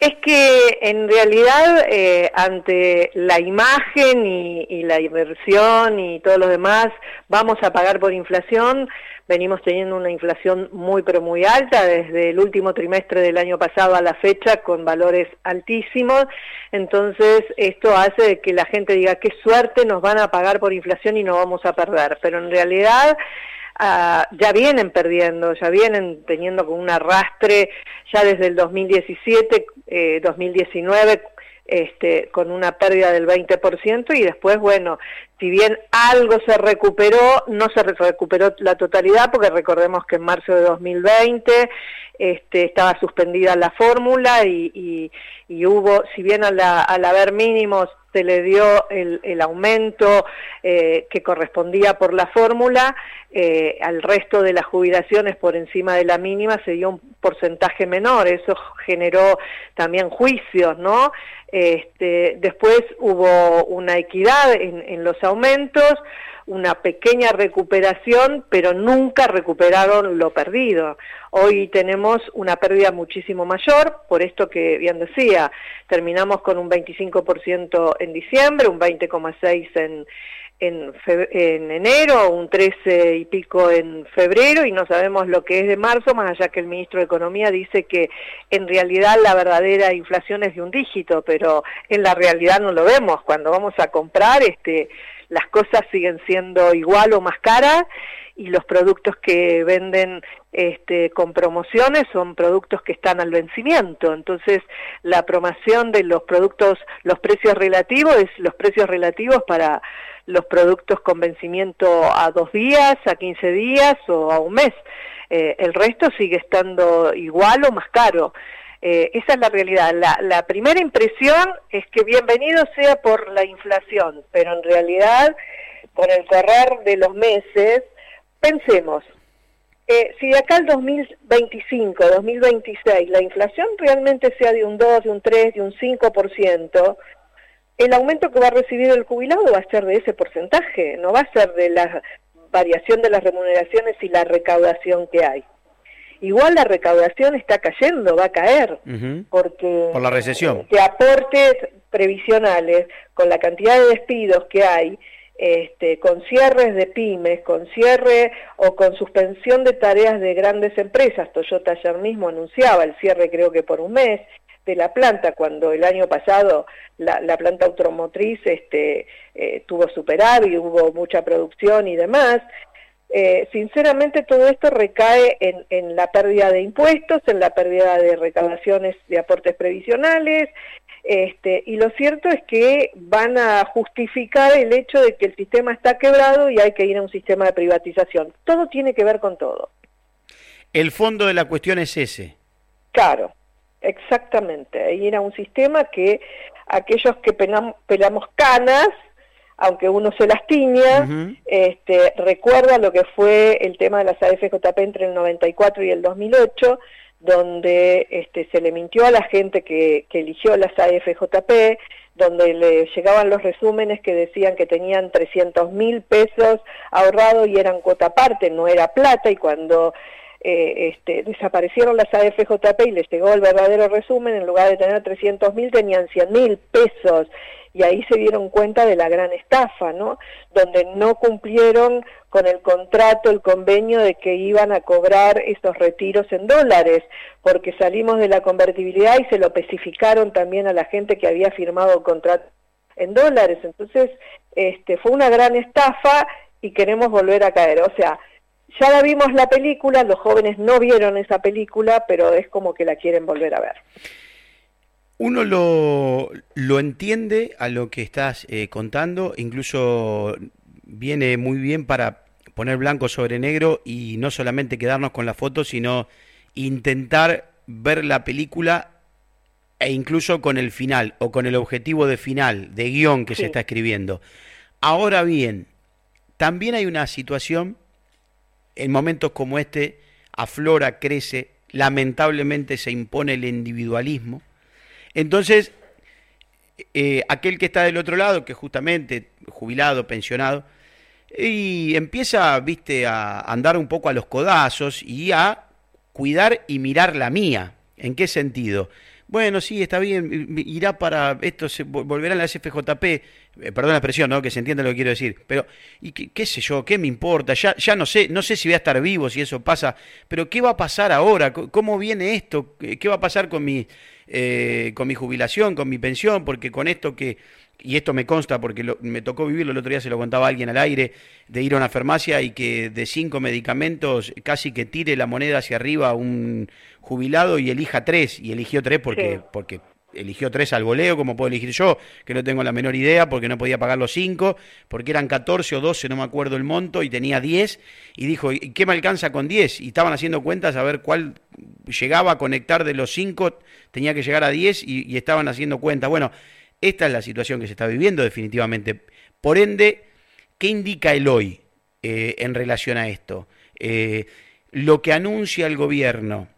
Es que en realidad eh, ante la imagen y, la inversión y todo lo demás vamos a pagar por inflación. Venimos teniendo una inflación muy pero muy alta desde el último trimestre del año pasado a la fecha con valores altísimos. Entonces esto hace que la gente diga qué suerte nos van a pagar por inflación y no vamos a perder. Pero en realidad Ah, ya vienen perdiendo, ya vienen teniendo con un arrastre ya desde el 2017, 2019, eh, este, con una pérdida del 20% y después, bueno, si bien algo se recuperó, no se recuperó la totalidad porque recordemos que en marzo de 2020 este, estaba suspendida la fórmula y, hubo, si bien al haber mínimos se le dio el, aumento eh, que correspondía por la fórmula, eh, al resto de las jubilaciones por encima de la mínima se dio un porcentaje menor, eso generó también juicios, ¿no? Este, después hubo una equidad en, en los aumentos, una pequeña recuperación, pero nunca recuperaron lo perdido. Hoy tenemos una pérdida muchísimo mayor, por esto que bien decía, terminamos con un 25% en diciembre, un 20,6% en, en, en, enero, un 13 y pico en febrero y no sabemos lo que es de marzo, más allá que el ministro de Economía dice que en realidad la verdadera inflación es de un dígito, pero en la realidad no lo vemos. Cuando vamos a comprar, este, las cosas siguen siendo igual o más caras y los productos que venden este, con promociones son productos que están al vencimiento. Entonces, la promoción de los productos, los precios relativos, es los precios relativos para los productos con vencimiento a dos días, a 15 días o a un mes. Eh, el resto sigue estando igual o más caro. Eh, esa es la realidad. La, primera impresión es que bienvenido sea por la inflación, pero en realidad, con el correr de los meses, pensemos, eh, si de acá al 2025, 2026, la inflación realmente sea de un 2, de un 3, de un 5%, el aumento que va a recibir el jubilado va a ser de ese porcentaje, no va a ser de la variación de las remuneraciones y la recaudación que hay igual la recaudación está cayendo, va a caer, porque por la recesión. De aportes previsionales, con la cantidad de despidos que hay, este, con cierres de pymes, con cierre o con suspensión de tareas de grandes empresas, Toyota ayer mismo anunciaba el cierre creo que por un mes de la planta, cuando el año pasado la, planta automotriz este, eh, tuvo superávit, hubo mucha producción y demás, eh, sinceramente todo esto recae en, la pérdida de impuestos, en la pérdida de recaudaciones de aportes previsionales, este, y lo cierto es que van a justificar el hecho de que el sistema está quebrado y hay que ir a un sistema de privatización. Todo tiene que ver con todo. El fondo de la cuestión es ese. Claro, exactamente. Ir a un sistema que aquellos que pelamos canas aunque uno se las tiña, este, recuerda lo que fue el tema de las AFJP entre el 94 y el 2008, donde este, se le mintió a la gente que, que eligió las AFJP, donde le llegaban los resúmenes que decían que tenían 300 mil pesos ahorrados y eran cuota parte, no era plata, y cuando eh, este, desaparecieron las AFJP y les llegó el verdadero resumen, en lugar de tener 300 mil tenían 100 mil pesos y ahí se dieron cuenta de la gran estafa, ¿no? Donde no cumplieron con el contrato, el convenio de que iban a cobrar estos retiros en dólares, porque salimos de la convertibilidad y se lo especificaron también a la gente que había firmado el contrato en dólares. Entonces, este, fue una gran estafa y queremos volver a caer. O sea, ya la vimos la película, los jóvenes no vieron esa película, pero es como que la quieren volver a ver. Uno lo, lo entiende a lo que estás eh, contando, incluso viene muy bien para poner blanco sobre negro y no solamente quedarnos con la foto, sino intentar ver la película e incluso con el final o con el objetivo de final, de guion que se está escribiendo. Ahora bien, también hay una situación, en momentos como este, aflora, crece, lamentablemente se impone el individualismo, entonces, eh, aquel que está del otro lado, que justamente jubilado, pensionado, y empieza, viste, a andar un poco a los codazos y a cuidar y mirar la mía. ¿En qué sentido? Bueno, sí, está bien, irá para, esto se volverá a la FJP, eh, perdón la expresión, ¿no? Que se entienda lo que quiero decir, pero, y qué, sé yo, qué me importa, ya, ya no sé, no sé si voy a estar vivo, si eso pasa, pero ¿qué va a pasar ahora? ¿Cómo viene esto? ¿Qué va a pasar con mi, eh, con mi jubilación, con mi pensión? Porque con esto que y esto me consta porque me tocó vivirlo, el otro día se lo contaba alguien al aire, de ir a una farmacia y que de cinco medicamentos casi que tire la moneda hacia arriba un jubilado y elija tres, y eligió tres porque, porque eligió tres al voleo, como puedo elegir yo, que no tengo la menor idea, porque no podía pagar los cinco, porque eran 14 o 12, no me acuerdo el monto, y tenía 10, y dijo, ¿y qué me alcanza con 10? Y estaban haciendo cuentas a ver cuál llegaba a conectar de los cinco, tenía que llegar a 10 y, y estaban haciendo cuentas. Bueno, esta es la situación que se está viviendo definitivamente. Por ende, ¿qué indica el hoy eh, en relación a esto? Eh, lo que anuncia el gobierno,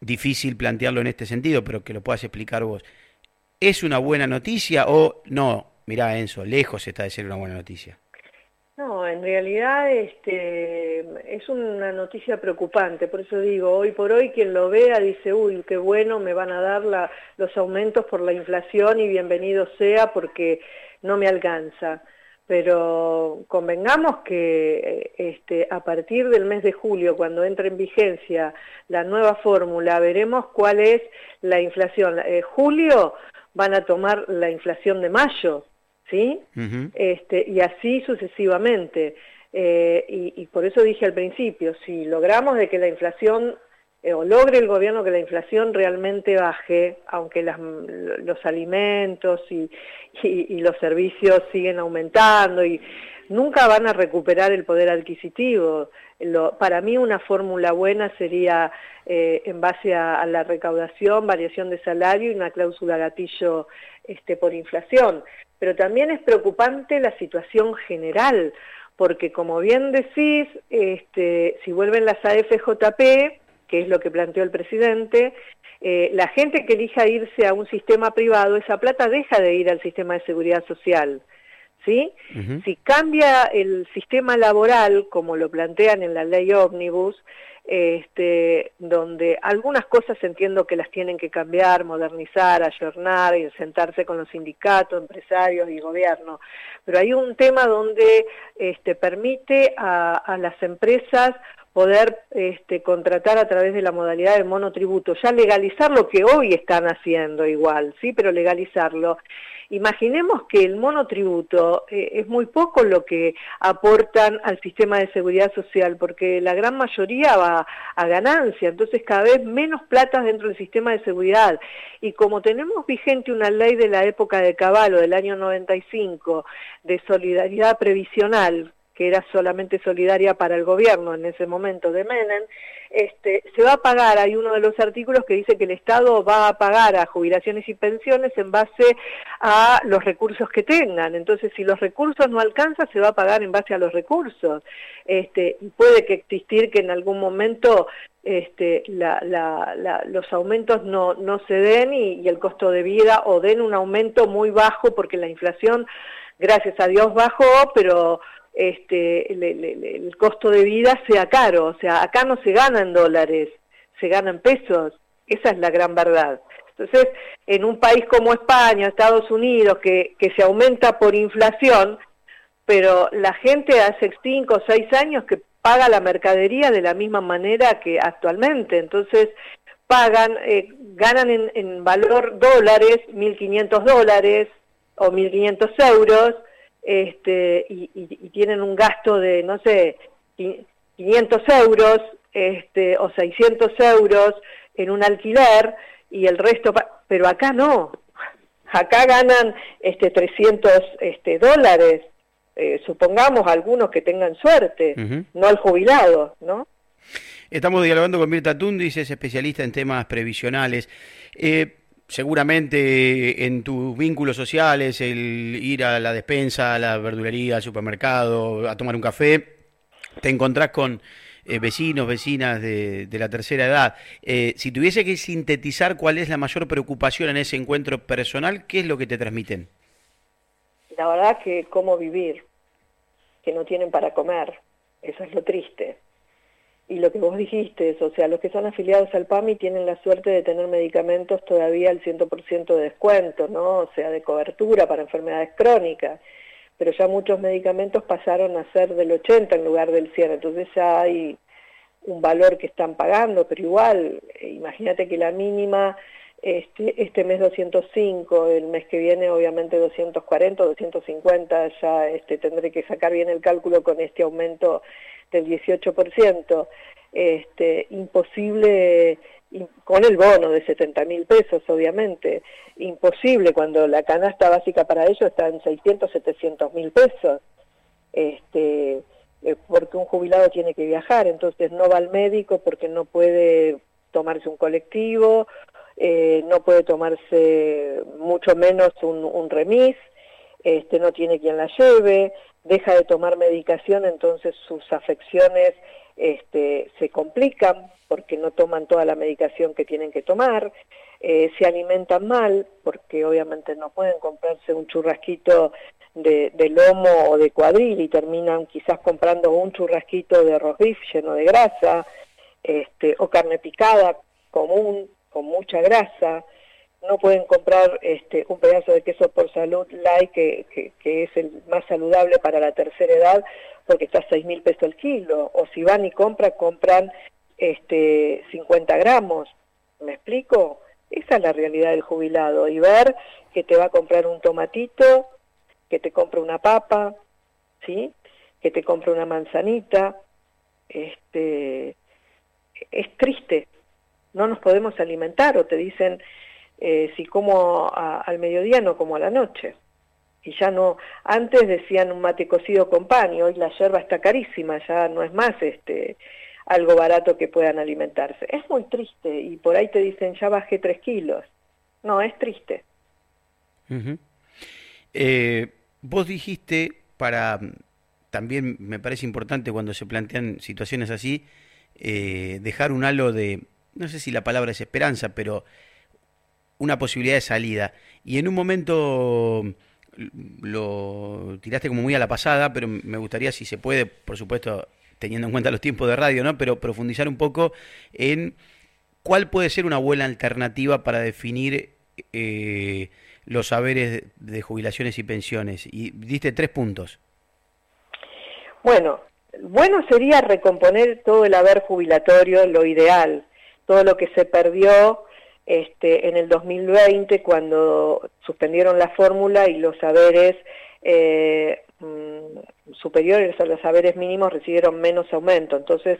difícil plantearlo en este sentido, pero que lo puedas explicar vos, ¿es una buena noticia o no? Mirá, Enzo, lejos está de ser una buena noticia. No, en realidad este, es una noticia preocupante, por eso digo, hoy por hoy quien lo vea dice, uy, qué bueno, me van a dar los aumentos por la inflación y bienvenido sea porque no me alcanza. Pero convengamos que este, a partir del mes de julio, cuando entre en vigencia la nueva fórmula, veremos cuál es la inflación. Eh, julio van a tomar la inflación de mayo, ¿sí? este, y así sucesivamente. Eh, y, por eso dije al principio, si logramos de que la inflación, eh, o logre el gobierno que la inflación realmente baje, aunque los alimentos y, los servicios siguen aumentando y nunca van a recuperar el poder adquisitivo. para mí una fórmula buena sería eh, en base a, la recaudación, variación de salario y una cláusula gatillo este, por inflación pero también es preocupante la situación general, porque como bien decís, este, si vuelven las AFJP, que es lo que planteó el presidente, eh, la gente que elija irse a un sistema privado, esa plata deja de ir al sistema de seguridad social. ¿sí? Si cambia el sistema laboral, como lo plantean en la ley ómnibus, este, donde algunas cosas entiendo que las tienen que cambiar, modernizar, ayornar y sentarse con los sindicatos, empresarios y gobierno, pero hay un tema donde este, permite a, las empresas poder este, contratar a través de la modalidad de monotributo, ya legalizar lo que hoy están haciendo igual, sí, pero legalizarlo Imaginemos que el monotributo eh, es muy poco lo que aportan al sistema de seguridad social, porque la gran mayoría va a ganancia, entonces cada vez menos plata dentro del sistema de seguridad. Y como tenemos vigente una ley de la época de Caballo, del año 95, de solidaridad previsional, que era solamente solidaria para el gobierno en ese momento de Menem, este, se va a pagar, hay uno de los artículos que dice que el Estado va a pagar a jubilaciones y pensiones en base a los recursos que tengan. Entonces, si los recursos no alcanzan, se va a pagar en base a los recursos. Este, puede que existir que en algún momento este, los aumentos no, no se den y el costo de vida o den un aumento muy bajo porque la inflación, gracias a Dios, bajó, pero este, el, costo de vida sea caro. O sea, acá no se gana en dólares, se gana en pesos. Esa es la gran verdad. Entonces, en un país como España, Estados Unidos, que, que se aumenta por inflación, pero la gente hace cinco o seis años que paga la mercadería de la misma manera que actualmente. Entonces, pagan, eh, ganan en, en valor dólares, 1.500 dólares o 1.500 euros, este, y, tienen un gasto de, no sé, 500 euros este, o 600 euros en un alquiler y el resto, pero acá no, acá ganan este, 300 este, dólares, eh, supongamos algunos que tengan suerte, no al jubilado, ¿no? Estamos dialogando con Mirta Tundis, es especialista en temas previsionales. Eh, seguramente en tus vínculos sociales, el ir a la despensa, a la verdulería, al supermercado, a tomar un café, te encontrás con eh, vecinos, vecinas de, la tercera edad. Eh, si tuviese que sintetizar cuál es la mayor preocupación en ese encuentro personal, ¿qué es lo que te transmiten? La verdad que cómo vivir, que no tienen para comer, eso es lo triste. Y lo que vos dijiste, o sea, los que son afiliados al PAMI tienen la suerte de tener medicamentos todavía al 100% de descuento, ¿no? O sea, de cobertura para enfermedades crónicas, pero ya muchos medicamentos pasaron a ser del 80 en lugar del 100, entonces ya hay un valor que están pagando, pero igual, eh, imagínate que la mínima este, este mes 205, el mes que viene obviamente 240, 250, ya este, tendré que sacar bien el cálculo con este aumento del 18%, este, imposible, con el bono de 70 mil pesos obviamente, imposible cuando la canasta básica para ellos está en 600, 700 mil pesos, este, eh, porque un jubilado tiene que viajar, entonces no va al médico porque no puede tomarse un colectivo, eh, no puede tomarse mucho menos un, remis, este, no tiene quien la lleve, deja de tomar medicación, entonces sus afecciones este, se complican porque no toman toda la medicación que tienen que tomar, eh, se alimentan mal porque obviamente no pueden comprarse un churrasquito de, lomo o de cuadril y terminan quizás comprando un churrasquito de arroz beef lleno de grasa este, o carne picada común con mucha grasa, no pueden comprar este, un pedazo de queso por salud light, que, que, es el más saludable para la tercera edad, porque está a 6 mil pesos el kilo. O si van y compran, compran este, 50 gramos. ¿Me explico? Esa es la realidad del jubilado. Y ver que te va a comprar un tomatito, que te compra una papa, ¿sí? que te compra una manzanita. Este, es triste. No nos podemos alimentar o te dicen eh, si como al mediodía no como a la noche. Y ya no, antes decían un mate cocido con pan y hoy la yerba está carísima, ya no es más este algo barato que puedan alimentarse. Es muy triste y por ahí te dicen ya bajé tres kilos. No, es triste. Eh, vos dijiste para, también me parece importante cuando se plantean situaciones así, eh, dejar un halo de, no sé si la palabra es esperanza, pero una posibilidad de salida. Y en un momento lo tiraste como muy a la pasada, pero me gustaría, si se puede, por supuesto, teniendo en cuenta los tiempos de radio, ¿no? Pero profundizar un poco en cuál puede ser una buena alternativa para definir eh, los saberes de jubilaciones y pensiones. Y diste tres puntos. Bueno, bueno sería recomponer todo el haber jubilatorio, lo ideal, todo lo que se perdió este, en el 2020 cuando suspendieron la fórmula y los saberes eh, mm, superiores a los saberes mínimos recibieron menos aumento. Entonces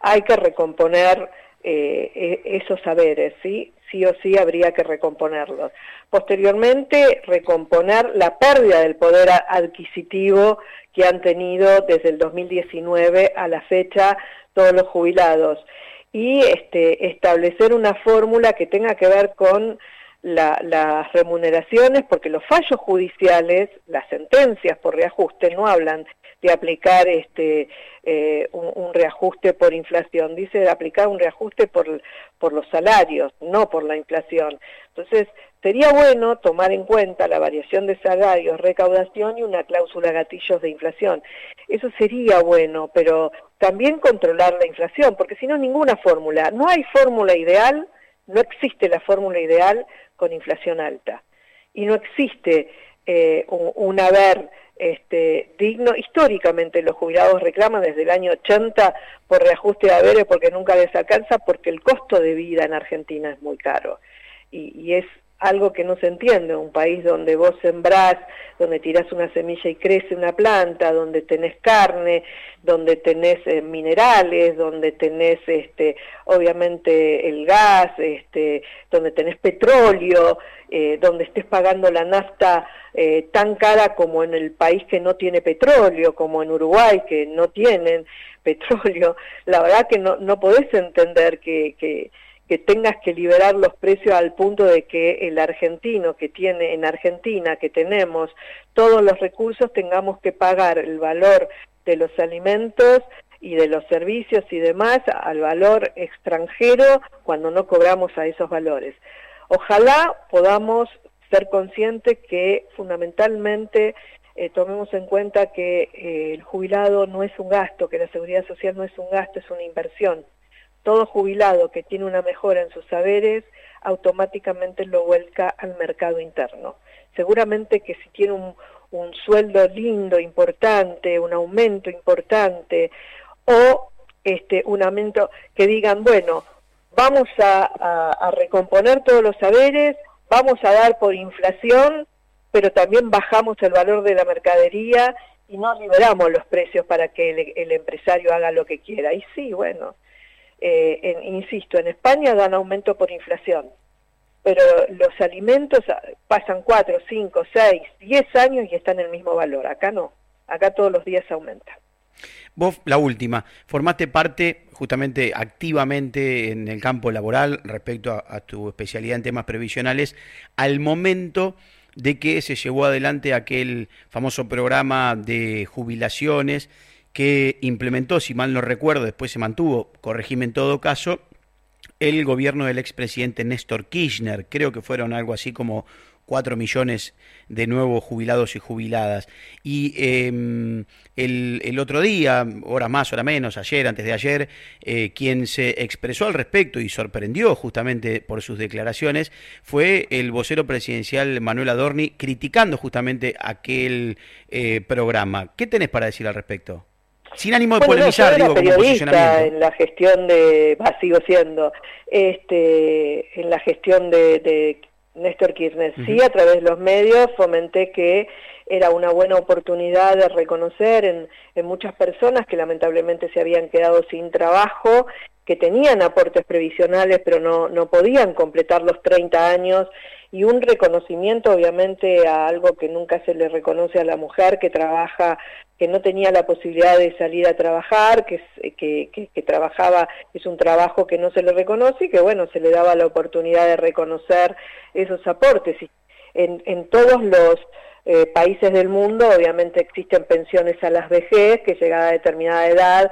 hay que recomponer eh, e, esos saberes, ¿sí? sí o sí habría que recomponerlos. Posteriormente, recomponer la pérdida del poder adquisitivo que han tenido desde el 2019 a la fecha todos los jubilados y este, establecer una fórmula que tenga que ver con las remuneraciones, porque los fallos judiciales, las sentencias por reajuste, no hablan de aplicar este, eh, un, reajuste por inflación, dice de aplicar un reajuste por, por los salarios, no por la inflación. Entonces, sería bueno tomar en cuenta la variación de salarios, recaudación y una cláusula gatillos de inflación. Eso sería bueno, pero también controlar la inflación, porque si no, ninguna fórmula. No hay fórmula ideal, no existe la fórmula ideal con inflación alta. Y no existe eh, un, haber este, digno. Históricamente los jubilados reclaman desde el año 80 por reajuste de haberes porque nunca les alcanza, porque el costo de vida en Argentina es muy caro. Y, y es algo que no se entiende, un país donde vos sembrás, donde tirás una semilla y crece una planta, donde tenés carne, donde tenés eh, minerales, donde tenés este, obviamente el gas, este, donde tenés petróleo, eh, donde estés pagando la nafta eh, tan cara como en el país que no tiene petróleo, como en Uruguay que no tienen petróleo, la verdad que no, no podés entender que, que que tengas que liberar los precios al punto de que el argentino que tiene en Argentina, que tenemos todos los recursos, tengamos que pagar el valor de los alimentos y de los servicios y demás al valor extranjero cuando no cobramos a esos valores. Ojalá podamos ser conscientes que fundamentalmente eh, tomemos en cuenta que eh, el jubilado no es un gasto, que la seguridad social no es un gasto, es una inversión. Todo jubilado que tiene una mejora en sus saberes automáticamente lo vuelca al mercado interno. Seguramente que si tiene un, sueldo lindo, importante, un aumento importante o este, un aumento que digan, bueno, vamos a recomponer todos los saberes, vamos a dar por inflación pero también bajamos el valor de la mercadería y no liberamos los precios para que el, empresario haga lo que quiera. Y sí, bueno, eh, insisto, en España dan aumento por inflación, pero los alimentos pasan 4, 5, 6, 10 años y están en el mismo valor. Acá no, acá todos los días aumenta. Vos, la última, formaste parte justamente activamente en el campo laboral respecto a, a tu especialidad en temas previsionales al momento de que se llevó adelante aquel famoso programa de jubilaciones que implementó, si mal no recuerdo, después se mantuvo, corregime en todo caso, el gobierno del expresidente Néstor Kirchner. Creo que fueron algo así como 4 millones de nuevos jubilados y jubiladas. Y em, el, otro día, hora más, hora menos, ayer, antes de ayer, eh, quien se expresó al respecto y sorprendió justamente por sus declaraciones fue el vocero presidencial Manuel Adorni criticando justamente aquel eh, programa. ¿Qué tenés para decir al respecto? Sin ánimo de polemizar, digo, como posicionamiento. en la gestión de, va, sigo siendo, este, en la gestión de Néstor Kirchner. Sí, a través de los medios fomenté que era una buena oportunidad de reconocer en, en, muchas personas que lamentablemente se habían quedado sin trabajo, que tenían aportes previsionales pero no, no podían completar los 30 años y un reconocimiento obviamente a algo que nunca se le reconoce a la mujer que trabaja, que no tenía la posibilidad de salir a trabajar, que, que, que, trabajaba, es un trabajo que no se le reconoce y que bueno, se le daba la oportunidad de reconocer esos aportes. En, en todos los eh, países del mundo obviamente existen pensiones a las vejez que llegada a determinada edad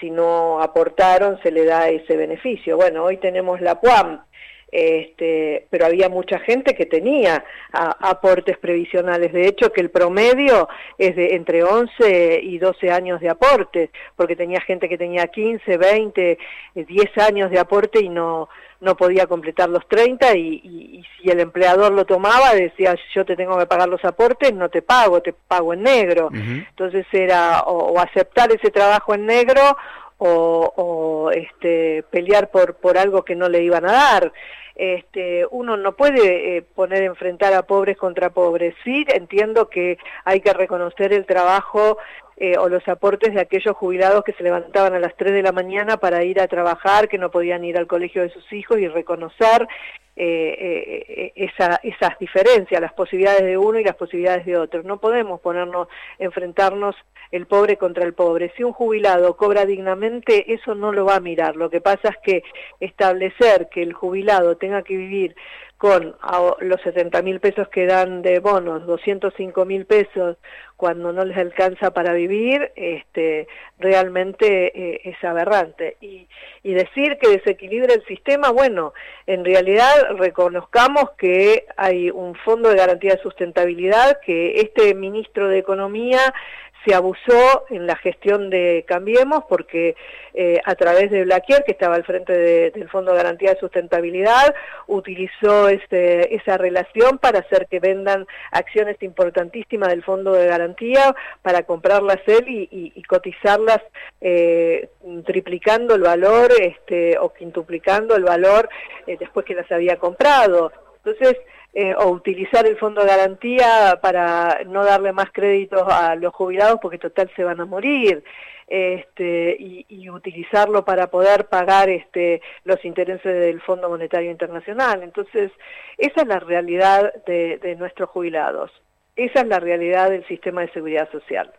si no aportaron se le da ese beneficio. Bueno, hoy tenemos la PUAM, este, pero había mucha gente que tenía aportes previsionales. De hecho, que el promedio es de entre 11 y 12 años de aporte, porque tenía gente que tenía 15, 20, 10 años de aporte y no, no podía completar los 30 y, si el empleador lo tomaba decía yo te tengo que pagar los aportes, no te pago, te pago en negro. Entonces era o aceptar ese trabajo en negro o, este, pelear por, por algo que no le iban a dar. Este, uno no puede eh, poner enfrentar a pobres contra pobres. Sí, entiendo que hay que reconocer el trabajo eh, o los aportes de aquellos jubilados que se levantaban a las 3 de la mañana para ir a trabajar, que no podían ir al colegio de sus hijos y reconocer eh, esa, esas diferencias, las posibilidades de uno y las posibilidades de otro. No podemos ponernos, enfrentarnos el pobre contra el pobre. Si un jubilado cobra dignamente, eso no lo va a mirar. Lo que pasa es que establecer que el jubilado tenga que vivir con los 70 mil pesos que dan de bonos, 205 mil pesos cuando no les alcanza para vivir, este, realmente eh, es aberrante. Y, y decir que desequilibra el sistema, bueno, en realidad reconozcamos que hay un fondo de garantía de sustentabilidad que este ministro de Economía se abusó en la gestión de Cambiemos porque eh, a través de Blaquier, que estaba al frente del Fondo de Garantía de Sustentabilidad, utilizó este, esa relación para hacer que vendan acciones importantísimas del Fondo de Garantía para comprarlas él y, cotizarlas eh, triplicando el valor este, o quintuplicando el valor eh, después que las había comprado. Entonces, eh, o utilizar el fondo de garantía para no darle más créditos a los jubilados porque total se van a morir. Este, y, utilizarlo para poder pagar este, los intereses del Fondo Monetario Internacional. Entonces, esa es la realidad de nuestros jubilados. Esa es la realidad del sistema de seguridad social.